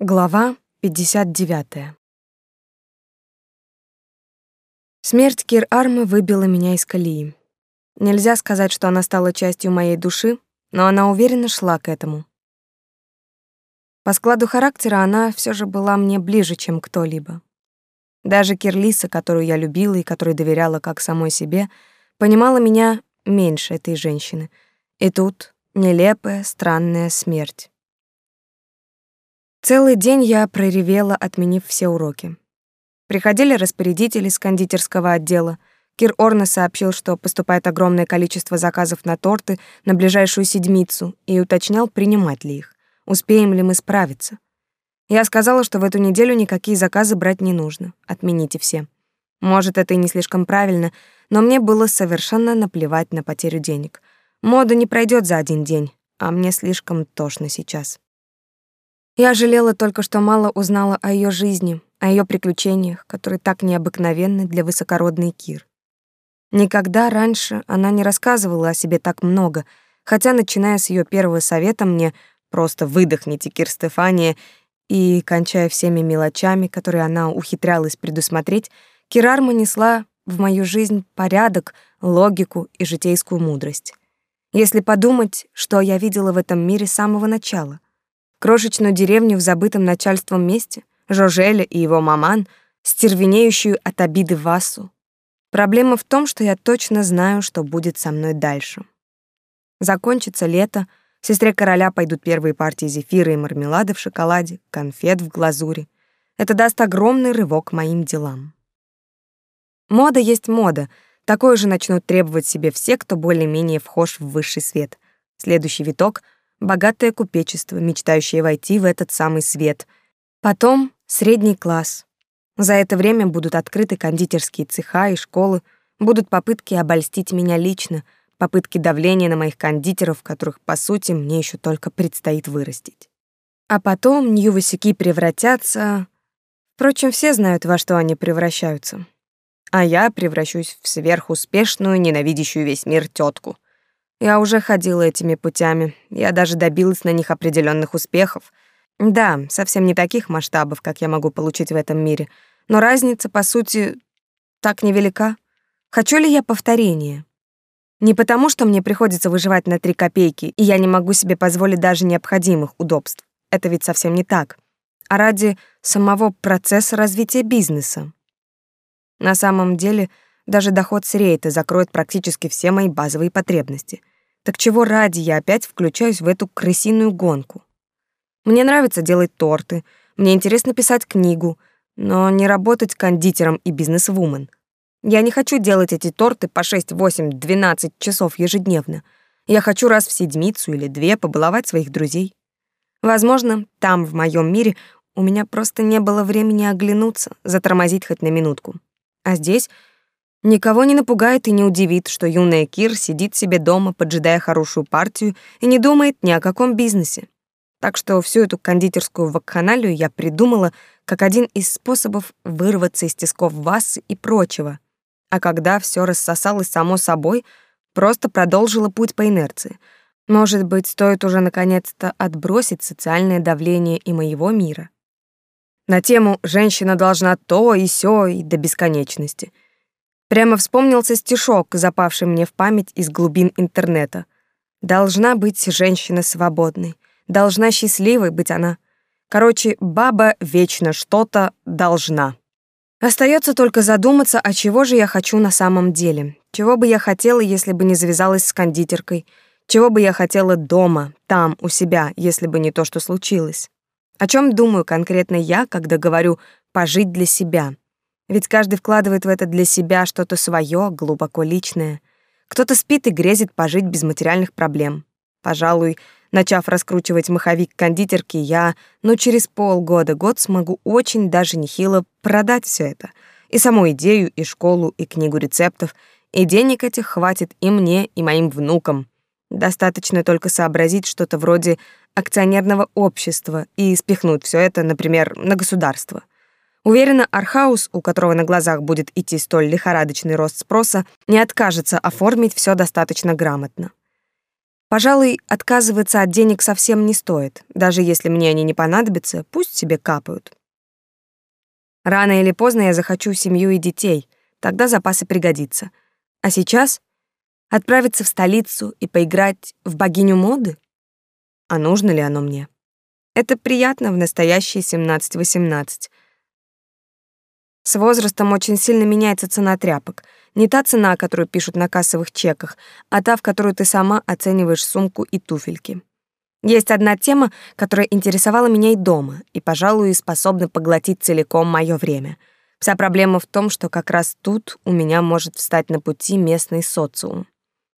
Глава 59. Смерть Кир-Армы выбила меня из колеи. Нельзя сказать, что она стала частью моей души, но она уверенно шла к этому. По складу характера она все же была мне ближе, чем кто-либо. Даже Кирлиса, которую я любила и которой доверяла как самой себе, понимала меня меньше этой женщины. И тут нелепая, странная смерть. Целый день я проревела, отменив все уроки. Приходили распорядители с кондитерского отдела. Кир Орна сообщил, что поступает огромное количество заказов на торты на ближайшую седмицу и уточнял, принимать ли их, успеем ли мы справиться. Я сказала, что в эту неделю никакие заказы брать не нужно, отмените все. Может, это и не слишком правильно, но мне было совершенно наплевать на потерю денег. Мода не пройдет за один день, а мне слишком тошно сейчас. Я жалела только, что мало узнала о ее жизни, о ее приключениях, которые так необыкновенны для высокородной Кир. Никогда раньше она не рассказывала о себе так много, хотя, начиная с ее первого совета мне «просто выдохните, Кир Стефания», и, кончая всеми мелочами, которые она ухитрялась предусмотреть, Кирарма несла в мою жизнь порядок, логику и житейскую мудрость. Если подумать, что я видела в этом мире с самого начала — крошечную деревню в забытом начальством месте, Жожеля и его маман, стервенеющую от обиды Васу. Проблема в том, что я точно знаю, что будет со мной дальше. Закончится лето, сестре короля пойдут первые партии зефира и мармелада в шоколаде, конфет в глазури. Это даст огромный рывок моим делам. Мода есть мода. Такое же начнут требовать себе все, кто более-менее вхож в высший свет. Следующий виток — богатое купечество, мечтающее войти в этот самый свет. Потом средний класс. За это время будут открыты кондитерские цеха и школы, будут попытки обольстить меня лично, попытки давления на моих кондитеров, которых, по сути, мне еще только предстоит вырастить. А потом Ньювасики превратятся... Впрочем, все знают, во что они превращаются. А я превращусь в сверхуспешную, ненавидящую весь мир тетку — я уже ходила этими путями, я даже добилась на них определенных успехов. Да, совсем не таких масштабов, как я могу получить в этом мире, но разница, по сути, так невелика. Хочу ли я повторения? Не потому, что мне приходится выживать на три копейки, и я не могу себе позволить даже необходимых удобств. Это ведь совсем не так. А ради самого процесса развития бизнеса. На самом деле, даже доход с рейта закроет практически все мои базовые потребности. Так чего ради я опять включаюсь в эту крысиную гонку? Мне нравится делать торты, мне интересно писать книгу, но не работать кондитером и бизнес-вумен. Я не хочу делать эти торты по 6, 8, 12 часов ежедневно. Я хочу раз в седмицу или две побаловать своих друзей. Возможно, там, в моем мире, у меня просто не было времени оглянуться, затормозить хоть на минутку. А здесь Никого не напугает и не удивит, что юная Кир сидит себе дома, поджидая хорошую партию, и не думает ни о каком бизнесе. Так что всю эту кондитерскую вакханалию я придумала как один из способов вырваться из тисков вас и прочего. А когда все рассосалось само собой, просто продолжила путь по инерции. Может быть, стоит уже наконец-то отбросить социальное давление и моего мира. На тему «женщина должна то и сё» и до бесконечности — Прямо вспомнился стишок, запавший мне в память из глубин интернета. «Должна быть женщина свободной, должна счастливой быть она. Короче, баба вечно что-то должна». Остается только задуматься, а чего же я хочу на самом деле. Чего бы я хотела, если бы не завязалась с кондитеркой? Чего бы я хотела дома, там, у себя, если бы не то, что случилось? О чем думаю конкретно я, когда говорю «пожить для себя»? Ведь каждый вкладывает в это для себя что-то свое, глубоко личное. Кто-то спит и грезит пожить без материальных проблем. Пожалуй, начав раскручивать маховик кондитерки, я, ну, через полгода, год смогу очень даже нехило продать все это. И саму идею, и школу, и книгу рецептов. И денег этих хватит и мне, и моим внукам. Достаточно только сообразить что-то вроде акционерного общества и спихнуть все это, например, на государство. Уверена, Архаус, у которого на глазах будет идти столь лихорадочный рост спроса, не откажется оформить все достаточно грамотно. Пожалуй, отказываться от денег совсем не стоит. Даже если мне они не понадобятся, пусть себе капают. Рано или поздно я захочу семью и детей, тогда запасы пригодятся. А сейчас отправиться в столицу и поиграть в богиню моды? А нужно ли оно мне? Это приятно в настоящие 17-18. С возрастом очень сильно меняется цена тряпок. Не та цена, которую пишут на кассовых чеках, а та, в которую ты сама оцениваешь сумку и туфельки. Есть одна тема, которая интересовала меня и дома, и, пожалуй, способна поглотить целиком мое время. Вся проблема в том, что как раз тут у меня может встать на пути местный социум.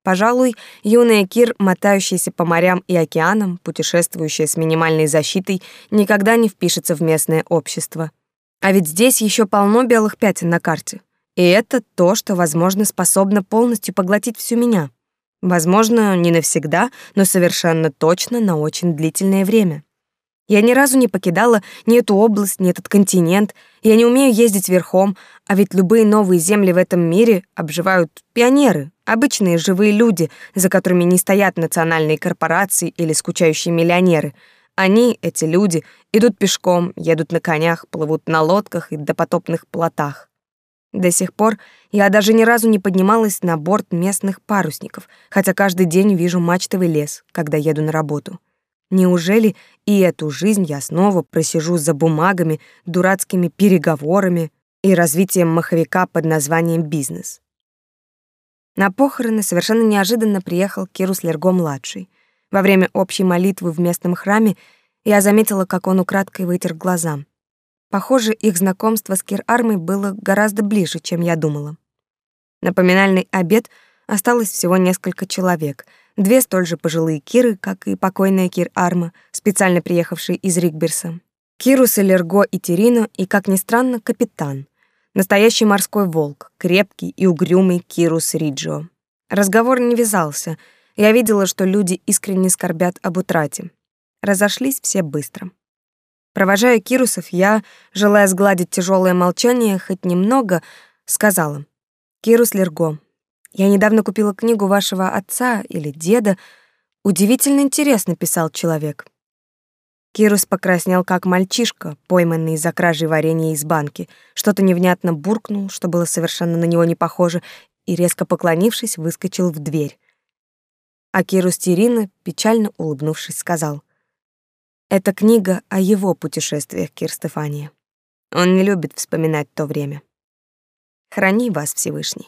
Пожалуй, юная Кир, мотающаяся по морям и океанам, путешествующая с минимальной защитой, никогда не впишется в местное общество. А ведь здесь еще полно белых пятен на карте. И это то, что, возможно, способно полностью поглотить всю меня. Возможно, не навсегда, но совершенно точно на очень длительное время. Я ни разу не покидала ни эту область, ни этот континент. Я не умею ездить верхом, а ведь любые новые земли в этом мире обживают пионеры, обычные живые люди, за которыми не стоят национальные корпорации или скучающие миллионеры. Они, эти люди, идут пешком, едут на конях, плывут на лодках и допотопных плотах. До сих пор я даже ни разу не поднималась на борт местных парусников, хотя каждый день вижу мачтовый лес, когда еду на работу. Неужели и эту жизнь я снова просижу за бумагами, дурацкими переговорами и развитием маховика под названием «бизнес»? На похороны совершенно неожиданно приехал Кирус Лерго-младший. Во время общей молитвы в местном храме я заметила, как он украдкой вытер глаза. Похоже, их знакомство с Кир-Армой было гораздо ближе, чем я думала. На поминальный обед осталось всего несколько человек. Две столь же пожилые Киры, как и покойная Кир-Арма, специально приехавшие из Ригберса. Кирус, Элерго и Терино, и, как ни странно, капитан. Настоящий морской волк, крепкий и угрюмый Кирус Риджо. Разговор не вязался. Я видела, что люди искренне скорбят об утрате. Разошлись все быстро. Провожая Кирусов, я, желая сгладить тяжелое молчание хоть немного, сказала. «Кирус Лерго, я недавно купила книгу вашего отца или деда. Удивительно интересно писал человек». Кирус покраснел, как мальчишка, пойманный за кражей варенья из банки. Что-то невнятно буркнул, что было совершенно на него не похоже, и, резко поклонившись, выскочил в дверь. А Кирус Терина, печально улыбнувшись, сказал — это книга о его путешествиях, Кир Стефания. Он не любит вспоминать то время. Храни вас, Всевышний.